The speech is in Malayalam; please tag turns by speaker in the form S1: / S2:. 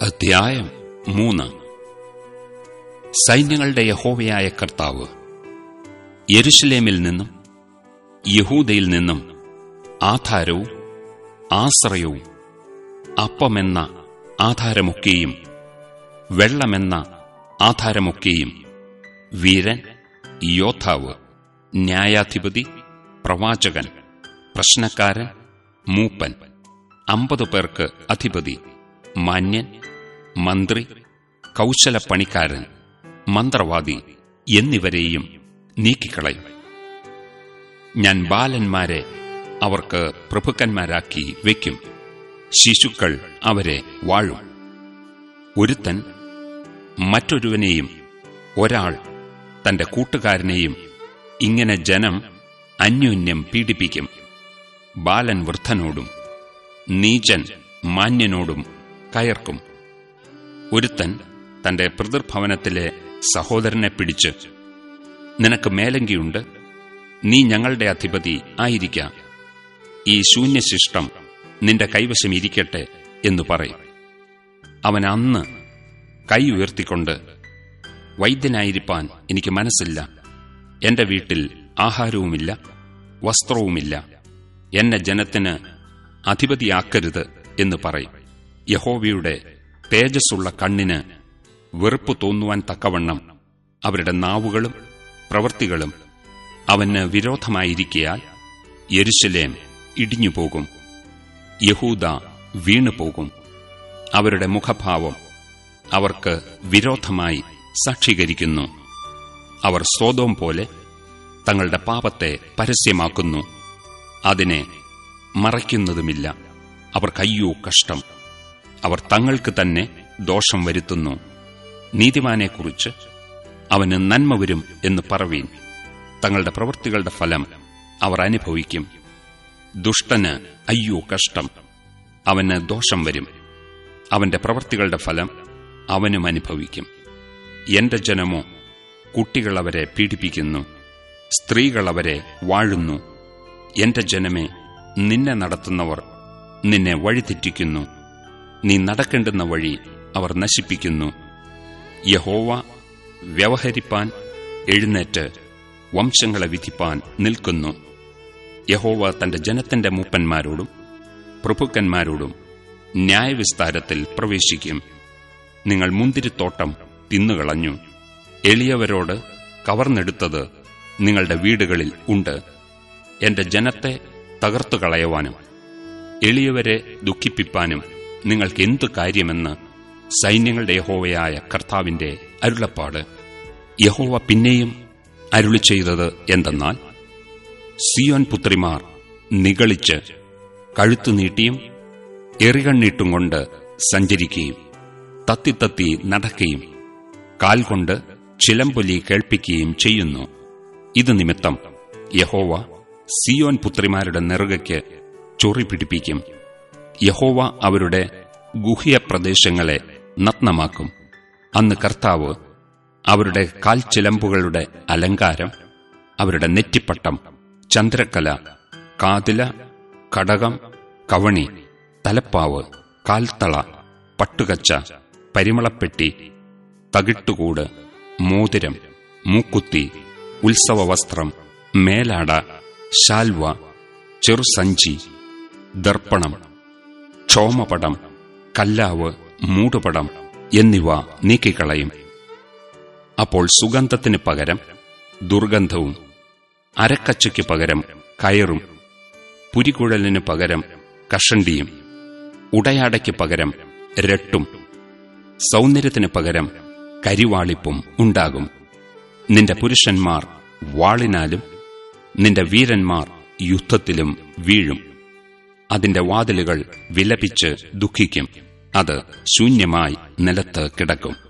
S1: അധ്യായം മൂന്ന്. സൈന്യങ്ങളുടെ യഹോവയായ കർത്താവ് യെരുഷലേമിൽ നിന്നും യഹൂദയിൽ നിന്നും ആധാരവും ആശ്രയവും അപ്പമെന്ന ആധാരമൊക്കെയും വെള്ളമെന്ന ആധാരമൊക്കെയും വീരൻ യോദ്ധാവ് ന്യായാധിപതി പ്രവാചകൻ പ്രശ്നക്കാരൻ മൂപ്പൻ അമ്പത് പേർക്ക് അധിപതി മാന്യൻ മന്ത്രി കൗശലപ്പണിക്കാരൻ മന്ത്രവാദി എന്നിവരെയും നീക്കിക്കളയും. ഞാൻ ബാലന്മാരെ അവർക്ക് പ്രഭുക്കന്മാരാക്കി വയ്ക്കും ശിശുക്കൾ അവരെ വാഴും. ഒരുത്തൻ മറ്റൊരുവനെയും ഒരാൾ തന്റെ കൂട്ടുകാരനെയും ഇങ്ങനെ ജനം അന്യോന്യം പീഡിപ്പിക്കും. ബാലൻ വൃദ്ധനോടും നീചൻ മാന്യനോടും കയർക്കും. ഒരുത്തൻ തന്റെ പിതൃഭവനത്തിലെ സഹോദരനെ പിടിച്ച് നിനക്ക് മേലങ്കിയുണ്ട് നീ ഞങ്ങളുടെ അധിപതി ആയിരിക്കാം. ഈ ശൂന്യശിഷ്ടം നിന്റെ കൈവശം ഇരിക്കട്ടെ എന്നു പറയും. അവൻ അന്ന് കൈ ഉയർത്തിക്കൊണ്ട് വൈദ്യനായിരിക്കാൻ എനിക്ക് മനസ്സില്ല. എന്റെ വീട്ടിൽ ആഹാരവുമില്ല വസ്ത്രവുമില്ല. എന്നെ ജനത്തിന് അധിപതിയാക്കരുത് എന്ന് പറയും. യഹോവയുടെ തേജസ്സുള്ള കണ്ണിന് വെറുപ്പ് തോന്നുവാൻ തക്കവണ്ണം അവരുടെ നാവുകളും പ്രവൃത്തികളും അവന് വിരോധമായിരിക്കയാൽ യെരുശലേം ഇടിഞ്ഞുപോകും. യഹൂദ വീണുപോകും. അവരുടെ മുഖഭാവം അവർക്ക് വിരോധമായി സാക്ഷീകരിക്കുന്നു. അവർ സ്വതവും പോലെ തങ്ങളുടെ പാപത്തെ പരസ്യമാക്കുന്നു. അതിനെ മറയ്ക്കുന്നതുമില്ല. അവർക്കയ്യോ കഷ്ടം. അവർ തങ്ങൾക്ക് തന്നെ ദോഷം വരുത്തുന്നു. നീതിമാനെക്കുറിച്ച് അവന് നന്മ വരും എന്ന് പറവീൻ. തങ്ങളുടെ പ്രവൃത്തികളുടെ ഫലം അവർ അനുഭവിക്കും. ദുഷ്ടന് അയ്യോ കഷ്ടം. അവന് ദോഷം വരും. അവന്റെ പ്രവൃത്തികളുടെ ഫലം അവനും അനുഭവിക്കും. എന്റെ ജനമോ കുട്ടികളവരെ പീഡിപ്പിക്കുന്നു. സ്ത്രീകളവരെ വാഴുന്നു. എന്റെ ജനമേ നിന്നെ നടത്തുന്നവർ നിന്നെ വഴിതെറ്റിക്കുന്നു. നീ നടക്കേണ്ടുന്ന വഴി അവർ നശിപ്പിക്കുന്നു. യഹോവ വ്യവഹരിപ്പാൻ എഴുന്നേറ്റ് വംശങ്ങളെ വിധിപ്പാൻ നിൽക്കുന്നു. യഹോവ തന്റെ ജനത്തിന്റെ മൂപ്പന്മാരോടും പ്രഭുക്കന്മാരോടും ന്യായവിസ്താരത്തിൽ പ്രവേശിക്കും. നിങ്ങൾ മുന്തിരിത്തോട്ടം തിന്നുകളഞ്ഞു. എളിയവരോട് കവർന്നെടുത്തത് നിങ്ങളുടെ വീടുകളിൽ ഉണ്ട്. എന്റെ ജനത്തെ തകർത്തു കളയുവാനും എളിയവരെ ദുഃഖിപ്പിപ്പാനും നിങ്ങൾക്ക് എന്തു കാര്യമെന്ന് സൈന്യങ്ങളുടെ യഹോവയായ കർത്താവിന്റെ അരുളപ്പാട്. യഹോവ പിന്നെയും അരുളി ചെയ്തത് എന്തെന്നാൽ സിയോൻ പുത്രിമാർ നിഗളിച്ച് കഴുത്തു നീട്ടിയും എറികണ്ണീട്ടും കൊണ്ട് സഞ്ചരിക്കുകയും തത്തിത്തത്തി നടക്കുകയും കാൽ കൊണ്ട് ചിലമ്പൊലി കേൾപ്പിക്കുകയും ചെയ്യുന്നു. ഇത് നിമിത്തം യഹോവ സിയോൻ പുത്രിമാരുടെ നെറുകയ്ക്ക് ചൊറി പിടിപ്പിക്കും. യഹോവ അവരുടെ ഗുഹ്യ പ്രദേശങ്ങളെ നഗ്നമാക്കും. അന്ന് കർത്താവ് അവരുടെ കാൽച്ചിലമ്പുകളുടെ അലങ്കാരം അവരുടെ നെറ്റിപ്പട്ടം ചന്ദ്രക്കല കാതില കടകം കവണി തലപ്പാവ് കാൽത്തള പട്ടുകച്ച പരിമളപ്പെട്ടി തകിട്ടുകൂട് മോതിരം മൂക്കുത്തി ഉത്സവവസ്ത്രം മേലാട ശാൽവ ചെറുസഞ്ചി ദർപ്പണം ക്ഷോമപടം കല്ലാവ് മൂടുപടം എന്നിവ നീക്കിക്കളയും. അപ്പോൾ സുഗന്ധത്തിന് പകരം ദുർഗന്ധവും അരക്കച്ചയ്ക്ക് പകരം കയറും പുരികുഴലിന് പകരം കഷണ്ടിയും ഉടയാടയ്ക്ക് പകരം രട്ടും സൗന്ദര്യത്തിന് പകരം കരിവാളിപ്പും ഉണ്ടാകും. നിന്റെ പുരുഷന്മാർ വാളിനാലും നിന്റെ വീരന്മാർ യുദ്ധത്തിലും വീഴും. അതിന്റെ വാതിലുകൾ വിലപിച്ച് ദുഃഖിക്കും. അത് ശൂന്യമായി നിലത്ത് കിടക്കും.